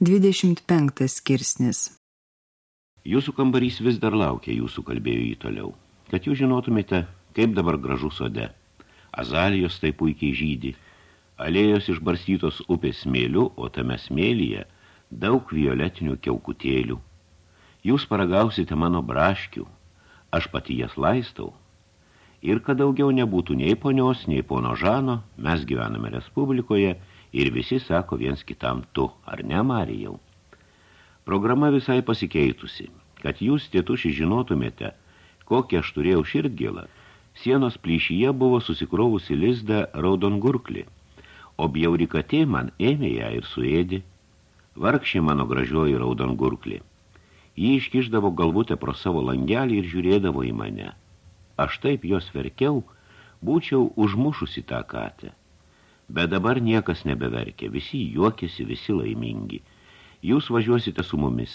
25 skirsnis Jūsų kambarys vis dar laukia, jūsų kalbėjo jį toliau. Kad jūs žinotumėte, kaip dabar gražu sode. Azalijos tai puikiai žydi. Alėjos išbarstytos upės smėliu, o tame smėlyje daug violetinių kiaukutėlių. Jūs paragausite mano braškių. Aš pati jas laistau. Ir kad daugiau nebūtų nei ponios, nei pono Žano, mes gyvename Respublikoje – ir visi sako viens kitam tu, ar ne, Marijau? Programa visai pasikeitusi, kad jūs tėtuši žinotumėte, kokią aš turėjau širdgėlą. Sienos plyšyje buvo susikrovusi lizdą raudongurklį, o bjauri katė man ėmė ją ir suėdė. Vargšė mano gražioji raudongurklį. Jį iškiždavo galvutę pro savo langelį ir žiūrėdavo į mane. Aš taip jos verkiau, būčiau užmušusi tą katę. Bet dabar niekas nebeverkia, visi juokėsi, visi laimingi. Jūs važiuosite su mumis,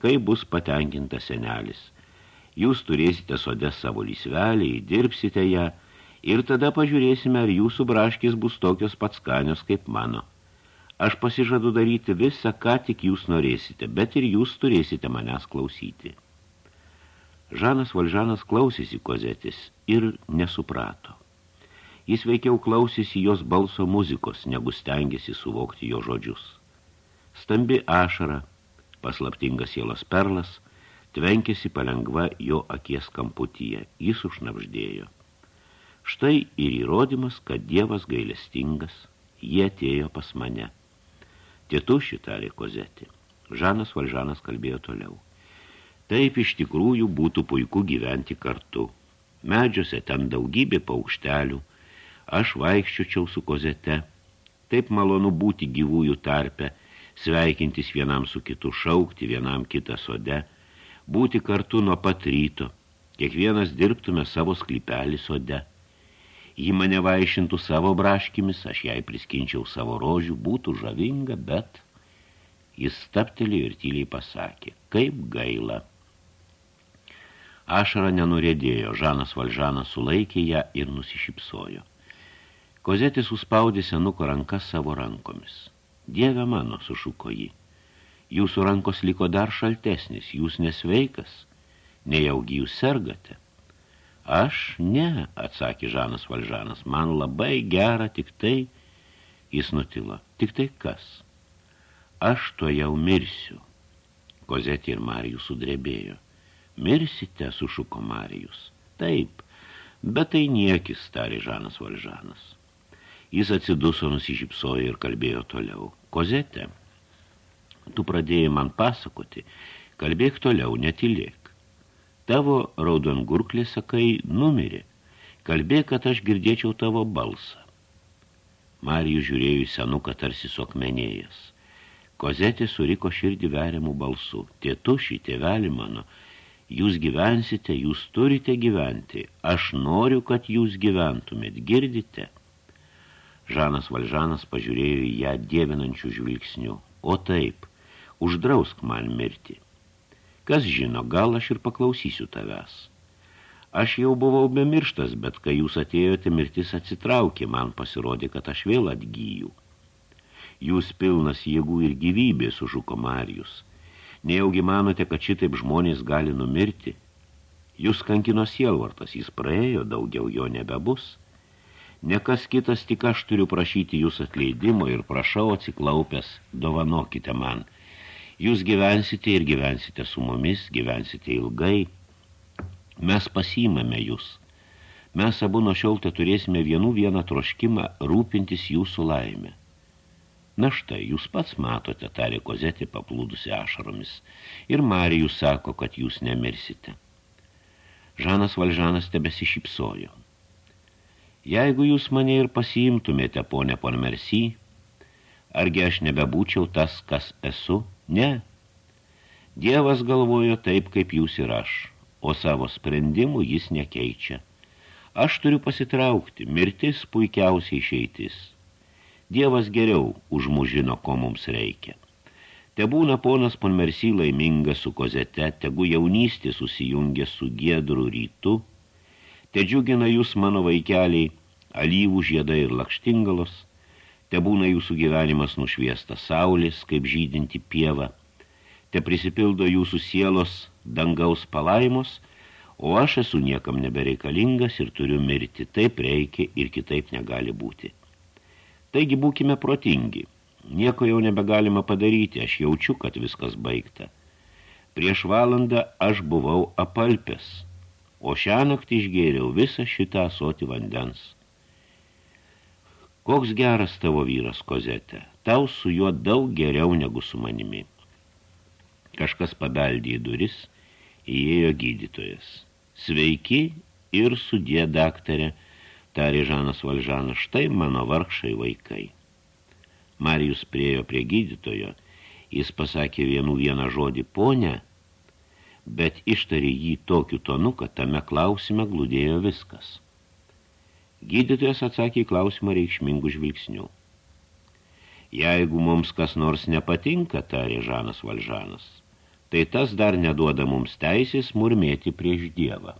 kai bus patenkinta senelis. Jūs turėsite sode savo lysvelį, dirbsite ją ir tada pažiūrėsime, ar jūsų braškės bus tokios pats skanios kaip mano. Aš pasižadu daryti visą, ką tik jūs norėsite, bet ir jūs turėsite manęs klausyti. Žanas Valžanas klausėsi kozetis ir nesuprato. Jis veikiau klausėsi jos balso muzikos, negu stengiasi suvokti jo žodžius. Stambi ašara, paslaptingas sielos perlas, tvenkėsi palengva jo akies kamputyje. Jis užnapždėjo. Štai ir įrodymas, kad Dievas gailestingas, jie atėjo pas mane. Tėtu šitarė kozetė. Žanas Valžanas kalbėjo toliau. Taip iš tikrųjų būtų puiku gyventi kartu. Medžiuose ten daugybė paukštelių, aš vaikščiočiau su kozete. Taip malonu būti gyvųjų tarpe, sveikintis vienam su kitu, šaukti vienam kitą sode, būti kartu nuo pat ryto, kiekvienas dirbtume savo sklypelį sode. Ji mane vaišintų savo braškimis, aš jai priskinčiau savo rožių, būtų žavinga, bet jis staptelėjo ir tyliai pasakė, kaip gaila. Ašara nenurėdėjo, Žanas Valžanas sulaikė ją ir nusišypsojo. Kozetis suspaudė senuko rankas savo rankomis. Dieve mano, sušuko jį. Jūsų rankos liko dar šaltesnis, jūs nesveikas, nejaugi jūs sergate. Aš ne, atsakė Žanas Valžanas, man labai gera tik tai, jis nutilo, tik tai kas. Aš to jau mirsiu. Kozetė ir Marijus sudrebėjo. Mirsite, sušuko Marijus. Taip, bet tai niekis, tarė Žanas Valžanas. Jis atsiduso, nusižypsojo ir kalbėjo toliau. Kozete, tu pradėjai man pasakoti, kalbėk toliau, netilėk. Tavo raudongurklė, sakai, numirė. Kalbėk, kad aš girdėčiau tavo balsą. Marijų žiūrėjo į senuką tarsi suokmenėjęs. Kozetė suriko širdį veriamų balsų. Tėtu šį tėvelį mano, jūs gyvensite, jūs turite gyventi. Aš noriu, kad jūs gyventumėt, girdite – Žanas Valžanas pažiūrėjo į ją dievinančių žvilgsnių. O taip, uždrausk man mirti. Kas žino, gal aš ir paklausysiu tavęs. Aš jau buvau bemirštas, bet kai jūs atėjote, mirtis atsitraukė, man pasirodė, kad aš vėl atgyjų. Jūs pilnas jėgų ir gyvybės, sužuko Marijus. Nejaugi manote, kad šitaip žmonės gali numirti? Jūs kankino sielvartas, jis praėjo, daugiau jo nebebus. Nekas kitas, tik aš turiu prašyti jūs atleidimo ir prašau atsiklaupęs, dovanokite man. Jūs gyvensite ir gyvensite su mumis, gyvensite ilgai. Mes pasimame jūs. Mes abu nuo šiol te turėsime vienų vieną troškimą rūpintis jūsų laimę. Na štai, jūs pats matote, tarė kozetė paplūdusi ašaromis, ir Marijus sako, kad jūs nemirsite. Žanas Valžanas tebesišypsojo. Jeigu jūs mane ir pasiimtumėte, ponė Ponmersy, argi aš nebebūčiau tas, kas esu? Ne. Dievas galvojo taip, kaip jūs ir aš, o savo sprendimų jis nekeičia. Aš turiu pasitraukti, mirtis puikiausiai išeitis. Dievas geriau užmužino, ko mums reikia. Te būna ponas Ponmersy laimingas su kozete, tegu jaunystė susijungia su giedru rytu, te džiugina jūs mano vaikeliai, alyvų žiedai ir lakštingalos, te būna jūsų gyvenimas nušviestas saulės, kaip žydinti pieva, te prisipildo jūsų sielos dangaus palaimos, o aš esu niekam nebereikalingas ir turiu mirti, taip reikia ir kitaip negali būti. Taigi būkime protingi, nieko jau nebegalima padaryti, aš jaučiu, kad viskas baigta. Prieš valandą aš buvau apalpęs, o šią naktį išgėriau visą šitą asoti vandens. Koks geras tavo vyras, kozete, tau su juo daug geriau negu su manimi. Kažkas pabeldė į duris, įėjo gydytojas. Sveiki ir sudė daktarė, tarė Žanas Valžanas, štai mano vargšai vaikai. Marijus priejo prie gydytojo, jis pasakė vienų vieną žodį ponę, bet ištarė jį tokiu tonu, kad tame klausime glūdėjo viskas. Gydytojas atsakė į klausimą reikšmingų žvilgsnių. Jeigu mums kas nors nepatinka, tarė Žanas Valžanas, tai tas dar neduoda mums teisės murmėti prieš Dievą.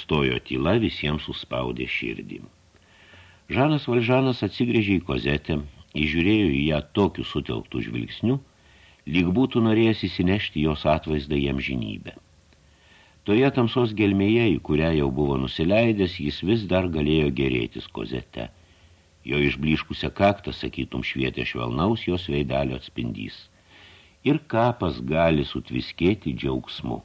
Stojo tyla visiems suspaudė širdį. Žanas Valžanas atsigrėžė į kozetę, įžiūrėjo į ją tokiu sutelktų žvilgsniu, lyg būtų norėjęs įsinešti jos atvaizdą jam žinybę. Toje tamsos gelmėje, į kurią jau buvo nusileidęs, jis vis dar galėjo gerėtis kozete. Jo išbliškusią kaktą, sakytum, švietė švelnaus jos veidelio atspindys. Ir kapas gali sutviskėti džiaugsmu.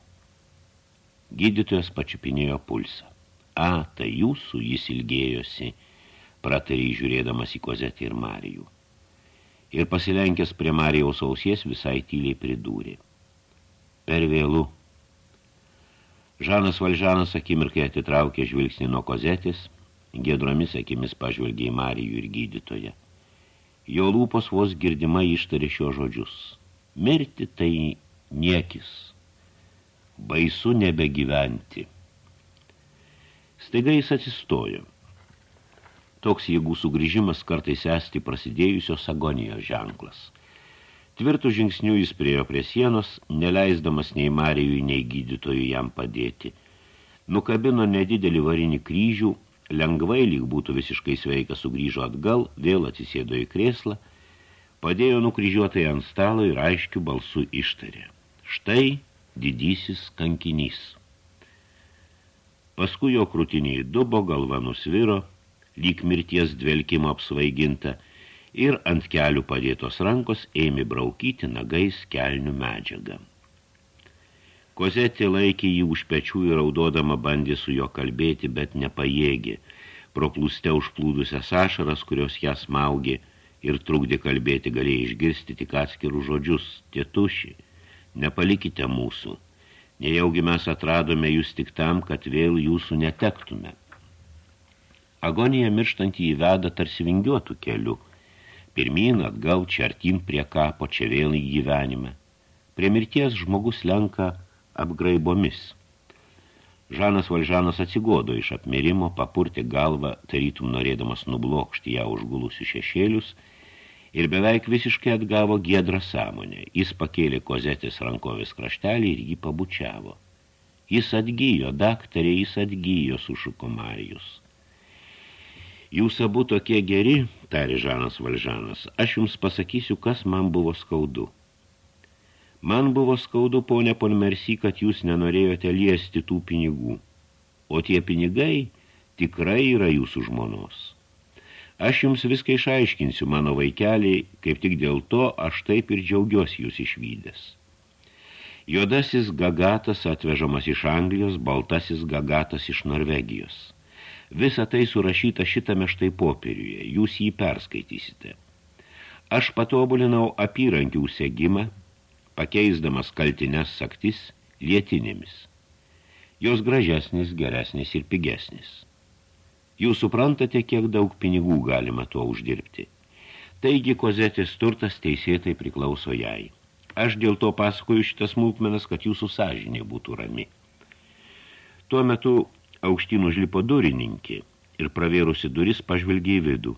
Gydytojas pačiupinėjo pulsą. A, tai jūsų jis ilgėjosi, pratarė žiūrėdamas į kozetį ir Marijų. Ir pasilenkęs prie Marijaus ausies visai tyliai pridūrė. Per vėlų. Žanas Valžanas akimirkai atitraukė žvilgsnį nuo kozetės, gėdromis akimis pažvelgė į Marijų ir gydytoje. Jo lūpos vos girdima ištarė šio žodžius. Mirti tai niekis baisu nebegyventi. Staiga jis atsistojo. Toks jėgų sugrįžimas kartais esti prasidėjusios agonijos ženklas. Tvirtų žingsnių jis priejo prie sienos, neleisdamas nei Marijui, nei gydytojui jam padėti. Nukabino nedidelį varinį kryžių, lengvai, lyg būtų visiškai sveikas, sugrįžo atgal, vėl atsisėdo į krėslą, padėjo nukryžiuotai ant stalo ir aiškių balsų ištarė. Štai didysis kankinys. Paskui jo krūtiniai dubo, galva nusviro, lyg mirties dvelkimo apsvaiginta, ir ant kelių padėtos rankos ėmė braukyti nagais kelnių medžiagą. Kozetė laikė jį už pečių ir raudodama bandė su jo kalbėti, bet nepajėgė, proplūste užplūdusias ašaras, kurios ją smaugė ir trukdė kalbėti, galėjo išgirsti tik atskirų žodžius, tėtuši, nepalikite mūsų, nejaugi mes atradome jūs tik tam, kad vėl jūsų netektume. Agonija mirštantį įveda tarsi vingiuotų kelių, pirmyn atgal, čia artin prie kapo, čia vėl į gyvenimą. Prie mirties žmogus lenka apgraibomis. Žanas Valžanas atsigodo iš apmirimo, papurtė galvą, tarytum norėdamas nublokšti ją užgulusių šešėlius – ir beveik visiškai atgavo giedrą sąmonę. Jis pakėlė kozetės rankovės kraštelį ir jį pabučiavo. Jis atgyjo, daktarė, jis atgyjo, sušuko Marijus. Jūs abu tokie geri, tarė Žanas Valžanas, aš jums pasakysiu, kas man buvo skaudu. Man buvo skaudu, ponė Ponmersi, kad jūs nenorėjote liesti tų pinigų, o tie pinigai tikrai yra jūsų žmonos. Aš jums viską išaiškinsiu, mano vaikeliai, kaip tik dėl to aš taip ir džiaugiuosi jūs išvydęs. Juodasis gagatas atvežamas iš Anglijos, baltasis gagatas iš Norvegijos. Visa tai surašyta šitame štai popieriuje, jūs jį perskaitysite. Aš patobulinau apyrankių segimą, pakeisdamas kaltines saktis lietinėmis. Jos gražesnis, geresnis ir pigesnis. Jūs suprantate, kiek daug pinigų galima tuo uždirbti. Taigi, kozetės turtas teisėtai priklauso jai. Aš dėl to pasakoju šitas smulkmenas, kad jūsų sąžinė būtų rami. Tuo metu aukštyn užlipo durininkė ir pravėrusi duris pažvelgė į vidų.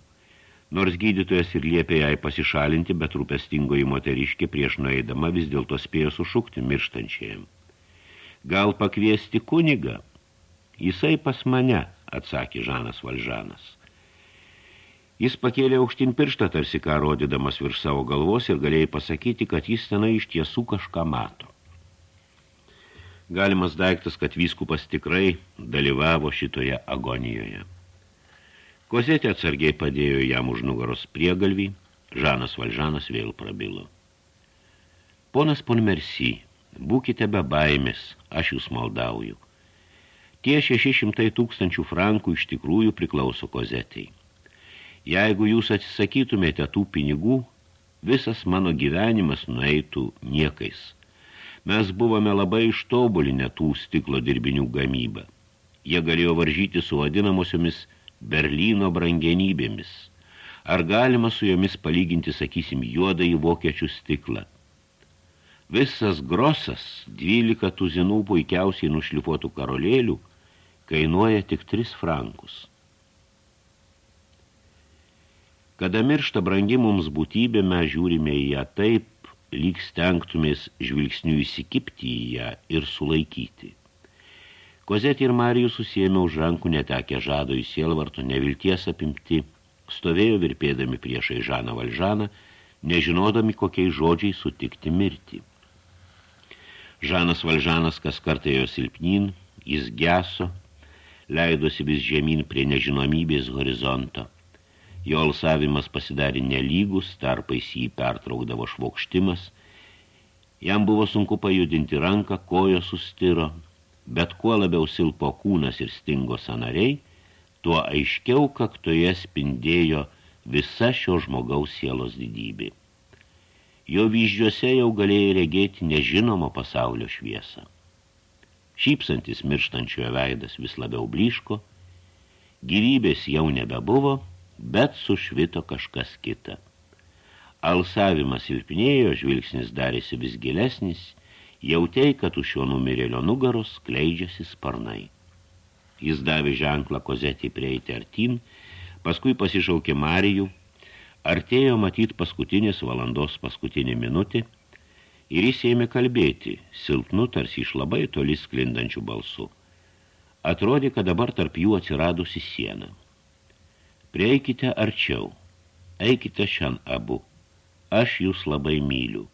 Nors gydytojas ir liepė jai pasišalinti, bet rūpestingoji moteriškė prieš nueidama vis dėlto spėjo sušukti mirštančiajam. Gal pakviesti kunigą? Jisai pas mane, atsakė Žanas Valžanas. Jis pakėlė aukštin pirštą, tarsi ką rodydamas virš savo galvos ir galėjai pasakyti, kad jis tenai iš tiesų kažką mato. Galimas daiktas, kad vyskupas tikrai dalyvavo šitoje agonijoje. Kozetė atsargiai padėjo jam už nugaros priegalvį, Žanas Valžanas vėl prabilo. Ponas Ponmersi, būkite be baimės, aš jūs maldauju. Tie 600 tūkstančių frankų iš tikrųjų priklauso kozetei. Jeigu jūs atsisakytumėte tų pinigų, visas mano gyvenimas nueitų niekais. Mes buvome labai ištobulinę tų stiklo dirbinių gamybą. Jie galėjo varžyti su vadinamosiomis Berlyno brangenybėmis. Ar galima su jomis palyginti, sakysim, juodą į vokiečių stiklą? Visas grosas, 12 tuzinų puikiausiai nušlifuotų karolėlių, kainuoja tik 3 frankus. Kada miršta brangi mums būtybė, mes žiūrime į ją taip, lyg stengtumės žvilgsnių įsikipti į ją ir sulaikyti. Kozetė ir Marijus susėmė už rankų netekę žado į sielvartų nevilties apimti, stovėjo virpėdami priešai Žaną Valžaną, nežinodami, kokiais žodžiai sutikti mirti. Žanas Valžanas kas kartą jo silpnin, jis geso, leidosi vis žemyn prie nežinomybės horizonto. Jo alsavimas pasidarė nelygus, tarpais jį pertraukdavo švokštimas. Jam buvo sunku pajudinti ranką, kojo sustiro, bet kuo labiau silpo kūnas ir stingo sanariai, tuo aiškiau kaktoje spindėjo visa šio žmogaus sielos didybė. Jo vyždžiuose jau galėjo regėti nežinomo pasaulio šviesą. Šypsantis mirštančiojo veidas vis labiau blyško, gyvybės jau nebebuvo, bet sušvito kažkas kita. Alsavimas silpnėjo, žvilgsnis darėsi vis gilesnis, jautei, kad už šio numirėlio nugaros kleidžiasi sparnai. Jis davė ženklą kozetį prieiti artin, paskui pasišaukė Marijų, artėjo matyt paskutinės valandos paskutinį minutį ir jis ėmė kalbėti, silpnu tarsi iš labai toli sklindančių balsų. Atrodė, kad dabar tarp jų atsiradusi siena. Prieikite arčiau, eikite šian abu, aš jūs labai myliu.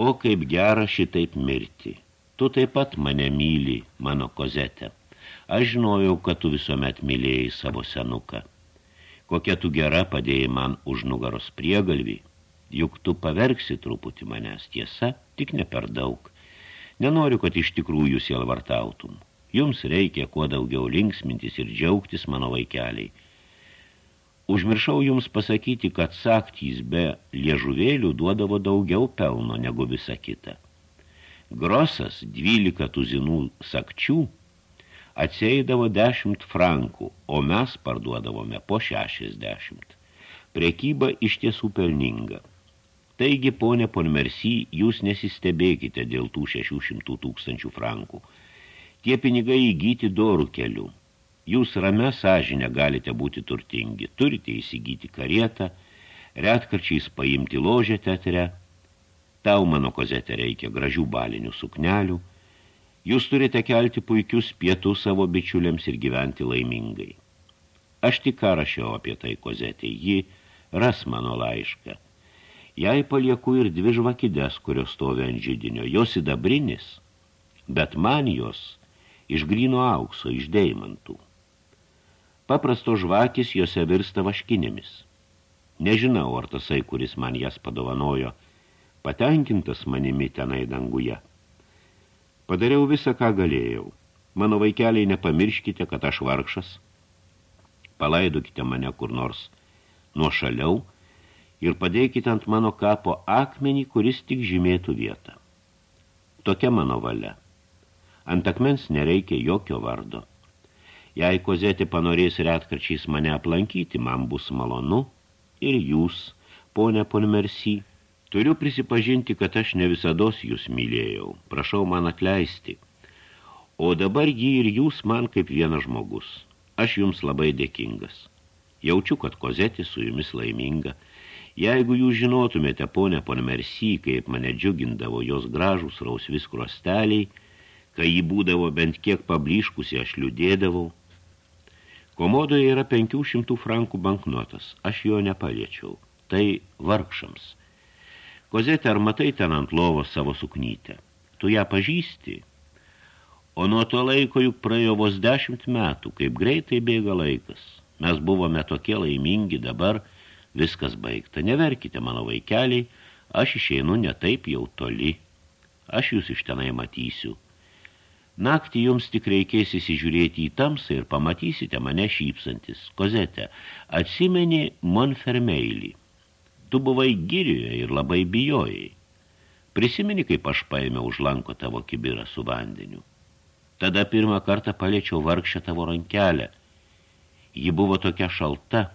O kaip gera šitaip mirti, tu taip pat mane myli, mano kozetė. Aš žinojau, kad tu visuomet mylėjai savo senuką. Kokia tu gera padėjai man už nugaros priegalvį, juk tu paverksi truputį manęs tiesa, tik ne per daug. Nenoriu, kad iš tikrųjų sielvartautum. Jums reikia kuo daugiau linksmintis ir džiaugtis, mano vaikeliai. Užmiršau jums pasakyti, kad saktys be liežuvėlių duodavo daugiau pelno negu visa kita. Grosas, 12 tuzinų sakčių, atsieidavo 10 frankų, o mes parduodavome po 60. Prekyba iš tiesų pelninga. Taigi, ponė Ponmersy, jūs nesistebėkite dėl tų 600 tūkstančių frankų. Tie pinigai įgyti dorų keliu. Jūs ramę sąžinę galite būti turtingi, turite įsigyti karietą, retkarčiais paimti ložę teatre, tau mano kozetė reikia gražių balinių suknelių, jūs turite kelti puikius pietų savo bičiuliams ir gyventi laimingai. Aš tik ką rašiau apie tai kozetė, ji ras mano laišką. Jai palieku ir dvi žvakides, kurios stovi ant žydinio, jos įdabrinis, bet man jos iš grino aukso, iš deimantų. Paprasto žvakis jose virsta vaškinėmis. Nežinau, ar tasai, kuris man jas padovanojo, patenkintas manimi tenai danguje. Padariau visą, ką galėjau. Mano vaikeliai, nepamirškite, kad aš vargšas. Palaidokite mane kur nors nuošaliau ir padėkite ant mano kapo akmenį, kuris tik žymėtų vietą. Tokia mano valia. Ant akmens nereikia jokio vardo. Jei kozetė panorės retkarčiais mane aplankyti, man bus malonu. Ir jūs, ponė Ponmersy, turiu prisipažinti, kad aš ne visados jūs mylėjau. Prašau man atleisti. O dabar jį ir jūs man kaip vienas žmogus. Aš jums labai dėkingas. Jaučiu, kad kozetė su jumis laiminga. Jeigu jūs žinotumėte, ponė Ponmersy, kaip mane džiugindavo jos gražus rausvis krosteliai, kai jį būdavo bent kiek pablyškusi, aš liūdėdavau, Komodoje yra 500 frankų banknotas. Aš jo nepaliečiau. Tai vargšams. Kozetė, ar matai ten ant lovos savo suknytę? Tu ją pažįsti? O nuo to laiko juk praėjo vos dešimt metų, kaip greitai bėga laikas. Mes buvome tokie laimingi, dabar viskas baigta. Neverkite, mano vaikeliai, aš išeinu ne taip jau toli. Aš jūs iš tenai matysiu. Naktį jums tik reikės įsižiūrėti į tamsą ir pamatysite mane šypsantis. Kozete, atsimeni Monfermeilį. Tu buvai girioje ir labai bijojai. Prisimeni, kaip aš paėmiau už lanko tavo kibirą su vandeniu. Tada pirmą kartą paliečiau vargšę tavo rankelę. Ji buvo tokia šalta.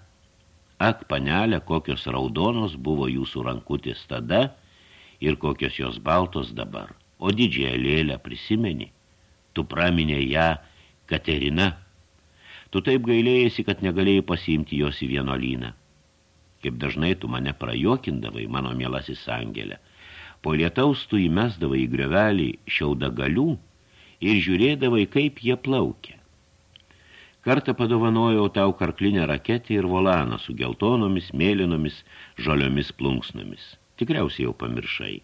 Ak, panelė, kokios raudonos buvo jūsų rankutės tada ir kokios jos baltos dabar. O didžiąją lėlę prisimeni tu praminė ją Katerina. Tu taip gailėjasi, kad negalėjai pasiimti jos į vienolyną. Kaip dažnai tu mane prajokindavai, mano mielasis angelė. Po lietaus tu įmesdavai į griovelį šiauda galių ir žiūrėdavai, kaip jie plaukia. Kartą padovanojau tau karklinę raketę ir volaną su geltonomis, mėlynomis, žaliomis plunksnomis. Tikriausiai jau pamiršai.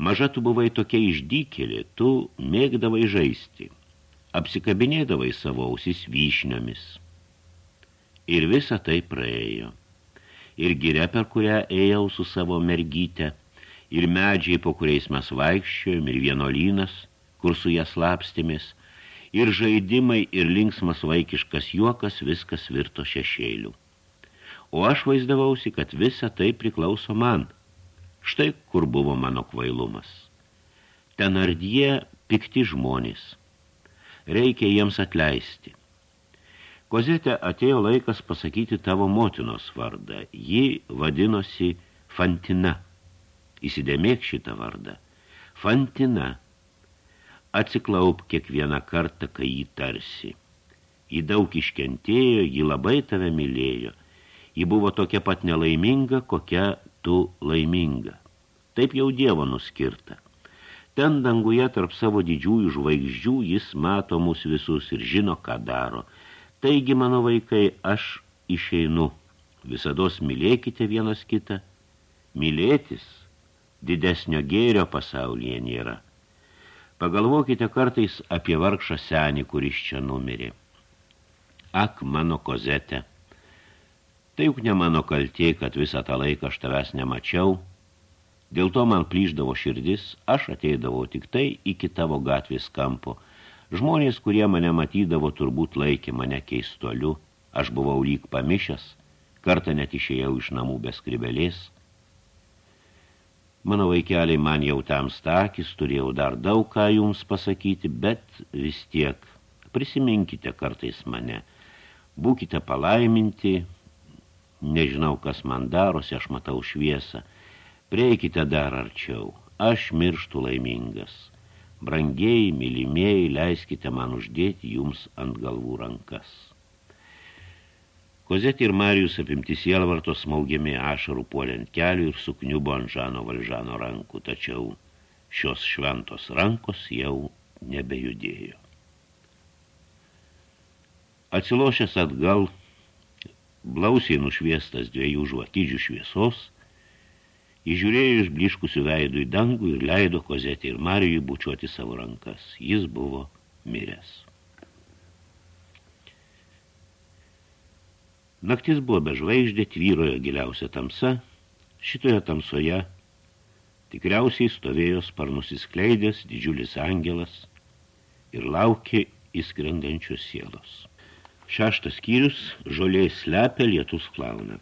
Maža tu buvai tokia išdykėlė, tu mėgdavai žaisti, apsikabinėdavai savo ausis vyšniomis. Ir visa tai praėjo. Ir giria, per kurią ėjau su savo mergyte, ir medžiai, po kuriais mes vaikščiojom, ir vienolynas, kur su jas lapstėmės, ir žaidimai, ir linksmas vaikiškas juokas viskas virto šešėlių. O aš vaizdavausi, kad visa tai priklauso man – Štai kur buvo mano kvailumas. Ten ardie pikti žmonės. Reikia jiems atleisti. Kozetė atėjo laikas pasakyti tavo motinos vardą. Ji vadinosi Fantina. Įsidėmėk šitą vardą. Fantina. Atsiklaup kiekvieną kartą, kai jį tarsi. Ji daug iškentėjo, ji labai tave mylėjo. Ji buvo tokia pat nelaiminga, kokia tu laiminga. Taip jau Dievo nuskirta. Ten danguje tarp savo didžiųjų žvaigždžių jis mato mus visus ir žino, ką daro. Taigi, mano vaikai, aš išeinu. Visados mylėkite vienas kitą. Mylėtis didesnio gėrio pasaulyje nėra. Pagalvokite kartais apie vargšą senį, kuris čia numirė. Ak, mano kozete, Tai juk ne mano kaltė, kad visą tą laiką aš tavęs nemačiau. Dėl to man plyždavo širdis, aš ateidavau tik tai iki tavo gatvės kampo. Žmonės, kurie mane matydavo, turbūt laikė mane keistuoliu. Aš buvau lyg pamišęs, kartą net išėjau iš namų be skribelės. Mano vaikeliai man jau tam stakis, turėjau dar daug ką jums pasakyti, bet vis tiek prisiminkite kartais mane. Būkite palaiminti, Nežinau, kas man darosi, aš matau šviesą. Prieikite dar arčiau, aš mirštu laimingas. Brangiai, mylimieji, leiskite man uždėti jums ant galvų rankas. Kozetė ir Marijus apimti sielvarto smaugiami ašarų puoliant kelių ir sukniubo ant Žano Valžano rankų, tačiau šios šventos rankos jau nebejudėjo. Atsilošęs atgal, blausiai nušviestas dviejų žvakidžių šviesos, įžiūrėjo iš bliškusių veidų į dangų ir leido kozetį ir Marijui bučiuoti savo rankas. Jis buvo miręs. Naktis buvo bežvaigždė, tvyrojo giliausia tamsa, šitoje tamsoje tikriausiai stovėjo sparnus įskleidęs didžiulis angelas ir laukė įskrendančios sielos. Šeštas skyrius – žolė slepia, lietus klauna.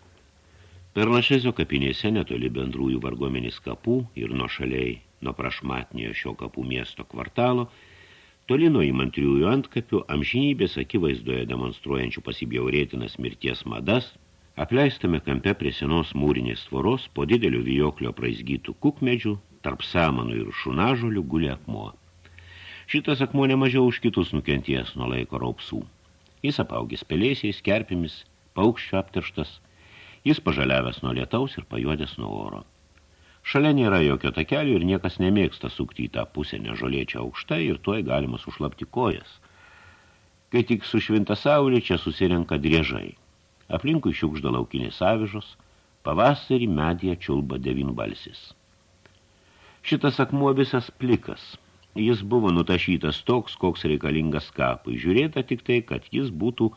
Per Našezio kapinėse netoli bendrųjų vargomenis kapų ir nuo šaliai nuo prašmatnėjo šio kapų miesto kvartalo, toli nuo įmantriųjų antkapių, amžinybės akivaizdoje demonstruojančių pasibjaurėtinas mirties madas, apleistame kampe prie senos mūrinės tvoros po didelių vijoklio praizgytų kukmedžių, tarp samanų ir šunažolių guli akmuo. Šitas akmuo nemažiau už kitus nukenties nuo laiko raupsų. Jis apaugęs pelėsiais, kerpimis, paukščio aptirštas, jis pažaliavęs nuo lietaus ir pajuodęs nuo oro. Šalia nėra jokio takelio ir niekas nemėgsta sukti į tą pusę nežolėčią aukštą ir tuoj galima sušlapti kojas. Kai tik sušvinta saulė, čia susirenka driežai. Aplinkui šiukžda laukinės avižos, pavasarį medyje čiulba devinbalsis. Šitas akmuo visas plikas. Jis buvo nutašytas toks, koks reikalingas kapui. Žiūrėta tik tai, kad jis būtų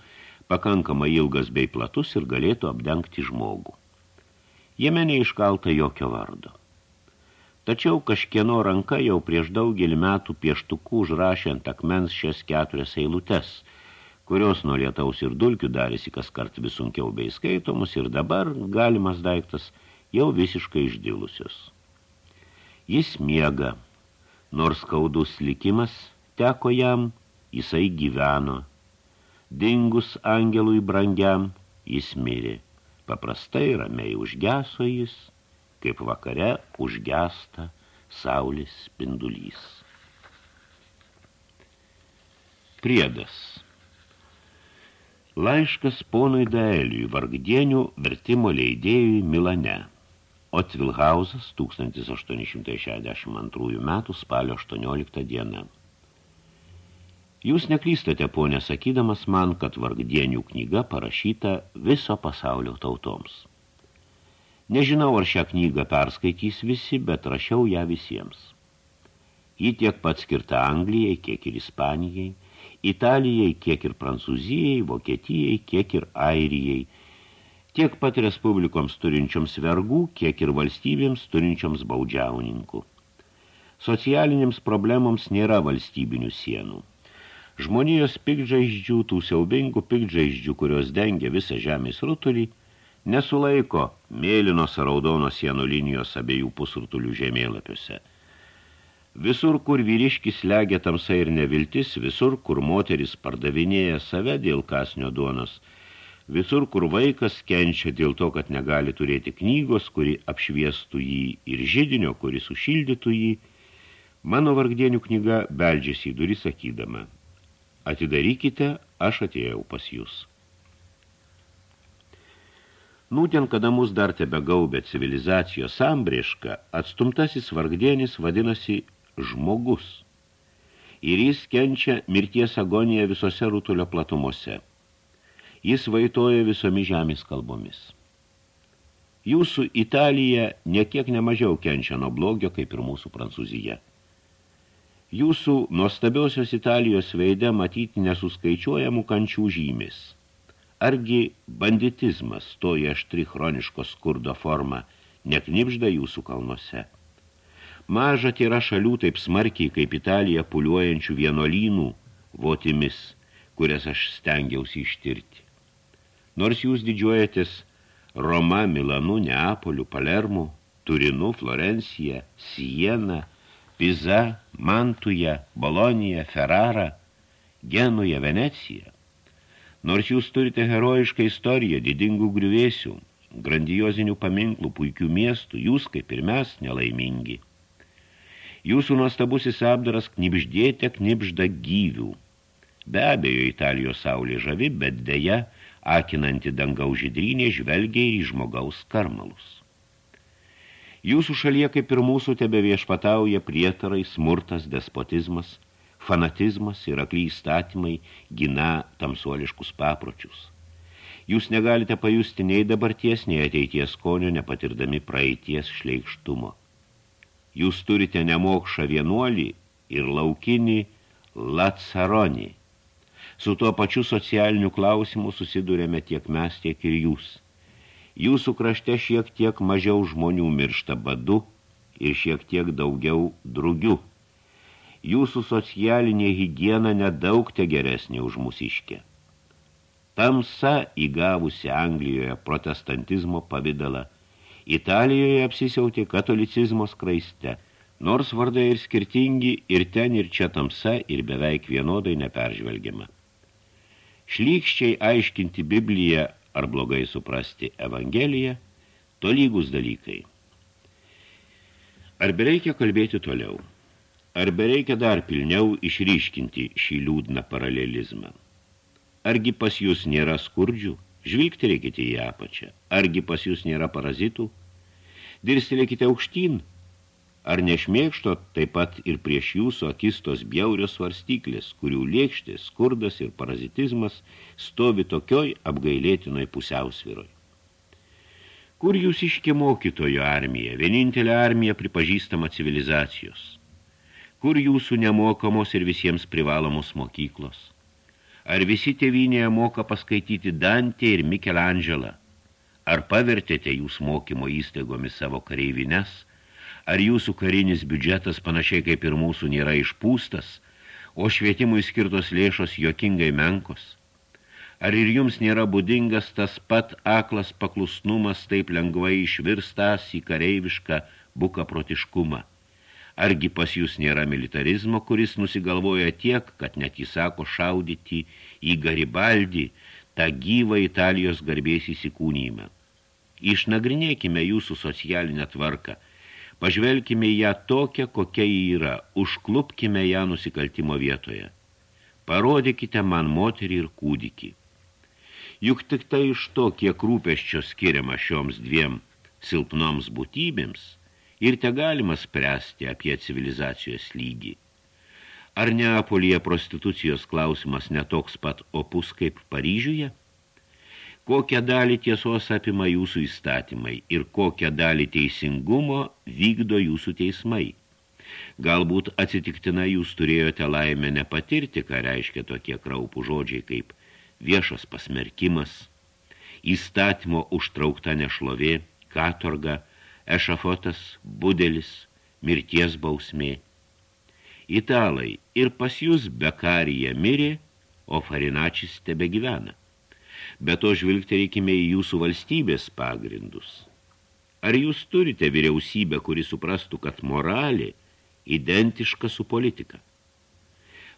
pakankamai ilgas bei platus ir galėtų apdengti žmogų. Jame neiškalta jokio vardo. Tačiau kažkieno ranka jau prieš daugelį metų pieštukų užrašė ant akmens šias keturias eilutes, kurios nuo lietaus ir dulkių darėsi kas kart vis sunkiau bei skaitomus ir dabar galimas daiktas jau visiškai išdilusios. Jis miega, nors skaudus likimas teko jam, jisai gyveno. Dingus angelui brangiam, jis mirė. Paprastai ramiai užgeso jis – kaip vakare užgesta saulės spindulys. Priedas Laiškas ponui Daeliui, vargdienių vertimo leidėjui Milane. Otvilhausas 1862 metų spalio 18 dieną. Jūs neklystate, ponė, sakydamas man, kad vargdienių knyga parašyta viso pasaulio tautoms. Nežinau, ar šią knygą perskaitys visi, bet rašiau ją visiems. Ji tiek pat skirta Anglijai, kiek ir Ispanijai, Italijai, kiek ir Prancūzijai, Vokietijai, kiek ir Airijai, tiek pat respublikoms turinčioms vergų, kiek ir valstybėms turinčioms baudžiauninkų. Socialinėms problemoms nėra valstybinių sienų. Žmonijos pikžaizdžių, tų siaubingų pikžaizdžių, kurios dengia visą žemės rutulį, nesulaiko mėlynos ar raudonos sienų linijos abiejų pusrutulių žemėlapiuose. Visur, kur vyriškis legia tamsa ir neviltis, visur, kur moteris pardavinėja save dėl kasnio duonos, visur, kur vaikas kenčia dėl to, kad negali turėti knygos, kuri apšviestų jį ir žydinio, kuri sušildytų jį, mano vargdienių knyga beldžiasi į durį sakydama, atidarykite, aš atėjau pas jūs. Nūdien, kada mus dar tebe gaubė civilizacijos sambrieška, atstumtasis vargdienis vadinasi žmogus. Ir jis kenčia mirties agoniją visose rutulio platumose. Jis vaitoja visomis žemės kalbomis. Jūsų Italija niekiek nemažiau kenčia nuo blogio, kaip ir mūsų Prancūzija. Jūsų nuostabiosios Italijos veide matyti nesuskaičiuojamų kančių žymis – Argi banditizmas, toji aštri chroniško skurdo forma, neknipžda jūsų kalnuose? Maža yra šalių taip smarkiai, kaip Italija puliuojančių vienolynų votimis, kurias aš stengiausi ištirti. Nors jūs didžiuojatės Roma, Milanu, Neapoliu, Palermu, Turinu, Florencija, Siena, Piza, Mantuja, Bolonija, Ferrara, Genuja, Venecija – Nors jūs turite herojišką istoriją, didingų griuvėsių, grandiozinių paminklų, puikių miestų, jūs, kaip ir mes, nelaimingi. Jūsų nuostabusis apdaras knipždėte knipžda gyvių. Be abejo, Italijos saulė žavi, bet dėja, akinanti dangau žydrynė žvelgia į žmogaus karmalus. Jūsų šalyje, kaip ir mūsų, tebe viešpatauja prietarai, smurtas, despotizmas – fanatizmas ir akly įstatymai gina tamsuoliškus papročius. Jūs negalite pajusti nei dabarties, nei ateities skonio, nepatirdami praeities šleikštumo. Jūs turite nemokšą vienuolį ir laukinį Lacaronį. Su tuo pačiu socialiniu klausimu susidurėme tiek mes, tiek ir jūs. Jūsų krašte šiek tiek mažiau žmonių miršta badu ir šiek tiek daugiau drugių jūsų socialinė higiena nedaug te geresnė už mūsiškę. Tamsa įgavusi Anglijoje protestantizmo pavidalą, Italijoje apsisiautė katolicizmo skraiste, nors vardai ir skirtingi, ir ten ir čia tamsa ir beveik vienodai neperžvelgiama. Šlykščiai aiškinti Bibliją ar blogai suprasti Evangeliją – tolygus dalykai. Ar bereikia kalbėti toliau? Ar bereikia dar pilniau išryškinti šį liūdną paralelizmą? Argi pas jūs nėra skurdžių? Žvilgtelėkite į apačią. Argi pas jūs nėra parazitų? Dirstelėkite aukštyn. Ar nešmėkšto taip pat ir prieš jūsų akistos bjaurios svarstyklės, kurių lėkštė, skurdas ir parazitizmas stovi tokioj apgailėtinoj pusiausviroj? Kur jūs iškė mokytojo armija, vienintelė armija pripažįstama civilizacijos? Kur jūsų nemokamos ir visiems privalomos mokyklos? Ar visi tėvynėje moka paskaityti Dantę ir Mikelandželą? Ar pavertėte jūs mokymo įstaigomis savo kareivines – Ar jūsų karinis biudžetas panašiai kaip ir mūsų nėra išpūstas, o švietimui skirtos lėšos jokingai menkos? Ar ir jums nėra būdingas tas pat aklas paklusnumas taip lengvai išvirstas į kareivišką bukaprotiškumą? Argi pas jūs nėra militarizmo, kuris nusigalvoja tiek, kad net įsako šaudyti į Garibaldį, tą gyvą Italijos garbės įsikūnymą? Išnagrinėkime jūsų socialinę tvarką – Pažvelkime ją tokią, kokia jį yra, užklupkime ją nusikaltimo vietoje. Parodykite man moterį ir kūdikį. Juk tik tai iš to, kiek rūpeščio skiriama šioms dviem silpnoms būtybėms, ir te galima spręsti apie civilizacijos lygį. Ar Neapolyje prostitucijos klausimas netoks pat opus kaip Paryžiuje? Kokią dalį tiesos apima jūsų įstatymai ir kokią dalį teisingumo vykdo jūsų teismai. Galbūt atsitiktina jūs turėjote laimę nepatirti, ką reiškia tokie kraupų žodžiai kaip viešas pasmerkimas, įstatymo užtraukta nešlovė, katorga, ešafotas, budelis, mirties bausmė. Italai ir pas jūs bekarija mirė, o Farinačis tebe gyvena bet to žvilgtereikime į jūsų valstybės pagrindus. Ar jūs turite vyriausybę, kuri suprastų, kad moralė identiška su politika?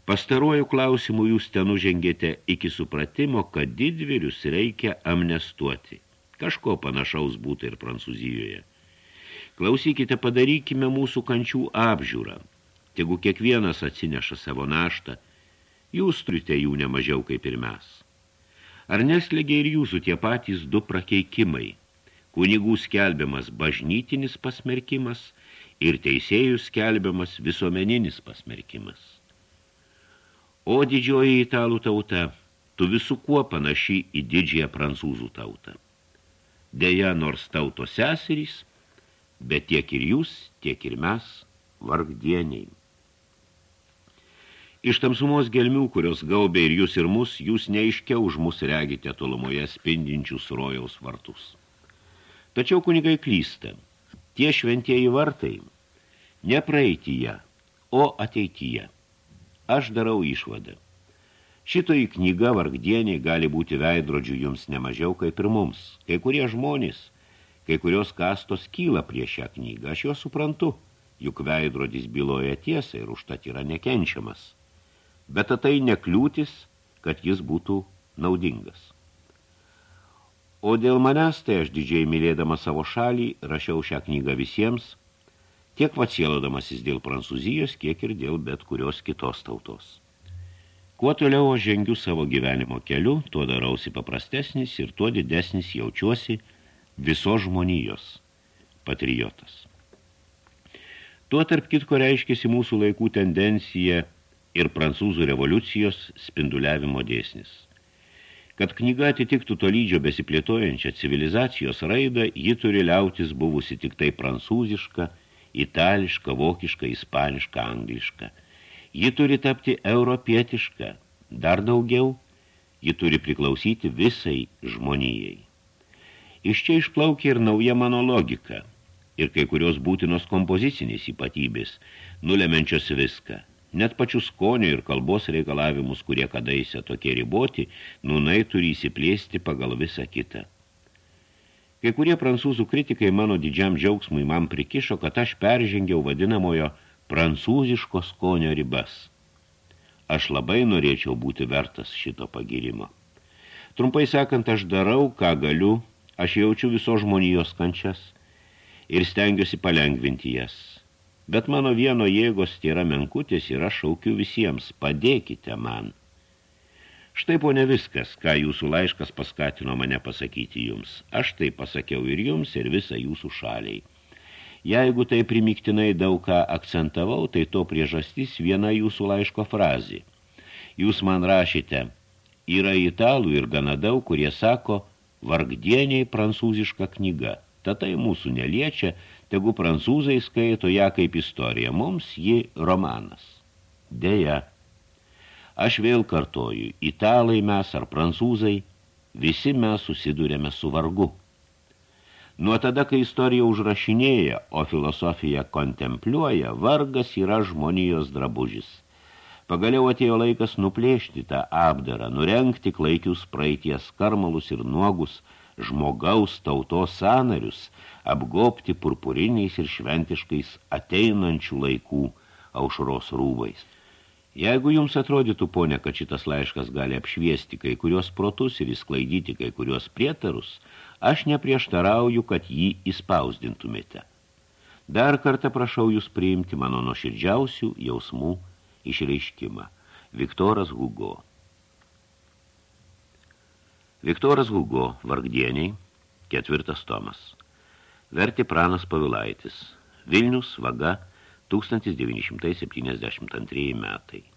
Pastaruoju klausimu jūs ten užengėte iki supratimo, kad didvirius reikia amnestuoti. Kažko panašaus būtų ir Prancūzijoje. Klausykite, padarykime mūsų kančių apžiūrą. Tegu kiekvienas atsineša savo naštą, jūs turite jų nemažiau kaip ir mes. Ar neslegia ir jūsų tie patys du prakeikimai, kunigų skelbiamas bažnytinis pasmerkimas ir teisėjų skelbiamas visuomeninis pasmerkimas? O didžioji italų tauta, tu visų kuo panaši į didžiąją prancūzų tautą. Deja, nors tauto seserys, bet tiek ir jūs, tiek ir mes vargdieniai. Iš tamsumos gelmių, kurios gaubė ir jūs ir mus, jūs neiškiau už mus regite tolumoje spindinčius rojaus vartus. Tačiau kunigai klysta. Tie šventieji vartai ne praeityje, o ateityje. Aš darau išvadą. Šitoji knyga vargdieniai gali būti veidrodžių jums nemažiau kaip ir mums. Kai kurie žmonės, kai kurios kastos kyla prieš šią knygą, aš jo suprantu, juk veidrodis byloja tiesą ir užtat yra nekenčiamas bet tai nekliūtis, kad jis būtų naudingas. O dėl manęs, tai aš didžiai mylėdama savo šalį, rašiau šią knygą visiems, tiek vatsielodamasis dėl Prancūzijos, kiek ir dėl bet kurios kitos tautos. Kuo toliau aš žengiu savo gyvenimo keliu, tuo darausi paprastesnis ir tuo didesnis jaučiuosi viso žmonijos patriotas. Tuo tarp kitko reiškėsi mūsų laikų tendencija ir prancūzų revoliucijos spinduliavimo dėsnis. Kad knyga atitiktų tolydžio besiplėtojančią civilizacijos raidą, ji turi liautis buvusi tik tai prancūziška, itališka, vokiška, ispaniška, angliška. Ji turi tapti europietiška, dar daugiau, ji turi priklausyti visai žmonijai. Iš čia išplaukia ir nauja mano logika, ir kai kurios būtinos kompozicinės ypatybės, nulemenčios viską – Net pačių skonio ir kalbos reikalavimus, kurie kadaise tokie riboti, nūnai turi įsiplėsti pagal visą kitą. Kai kurie prancūzų kritikai mano didžiam džiaugsmui man prikišo, kad aš peržengiau vadinamojo prancūziško skonio ribas. Aš labai norėčiau būti vertas šito pagirimo. Trumpai sakant, aš darau, ką galiu, aš jaučiu viso žmonijos kančias ir stengiuosi palengvinti jas – Bet mano vieno jėgos tėra menkutės ir aš šaukiu visiems, padėkite man. Štai po ne viskas, ką jūsų laiškas paskatino mane pasakyti jums. Aš tai pasakiau ir jums, ir visą jūsų šaliai. Jeigu tai primiktinai daug ką akcentavau, tai to priežastys viena jūsų laiško frazė. Jūs man rašėte, yra italų ir gana daug, kurie sako, vargdieniai prancūziška knyga. Tatai mūsų neliečia, tegu prancūzai skaito ją kaip istorija, mums ji romanas. Deja, aš vėl kartoju, italai mes ar prancūzai, visi mes susidurėme su vargu. Nuo tada, kai istorija užrašinėja, o filosofija kontempliuoja, vargas yra žmonijos drabužis. Pagaliau atėjo laikas nuplėšti tą apdarą, nurenkti klaikius praeities karmalus ir nuogus, žmogaus tautos sanarius, apgopti purpuriniais ir šventiškais ateinančių laikų aušros rūvais. Jeigu jums atrodytų, ponė, kad šitas laiškas gali apšviesti kai kurios protus ir įsklaidyti kai kurios prietarus, aš neprieštarauju, kad jį įspausdintumėte. Dar kartą prašau jūs priimti mano nuoširdžiausių jausmų išreiškimą. Viktoras Hugo Viktoras Hugo, vargdieniai, ketvirtas tomas. Verti pranas Pavilaitis. Vilnius, vaga, 1972 metai.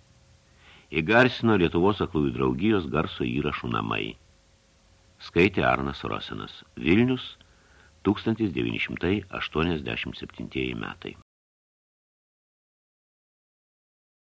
Įgarsino Lietuvos aklųjų draugijos garso įrašų namai. Skaitė Arnas Rosinas. Vilnius, 1987 metai.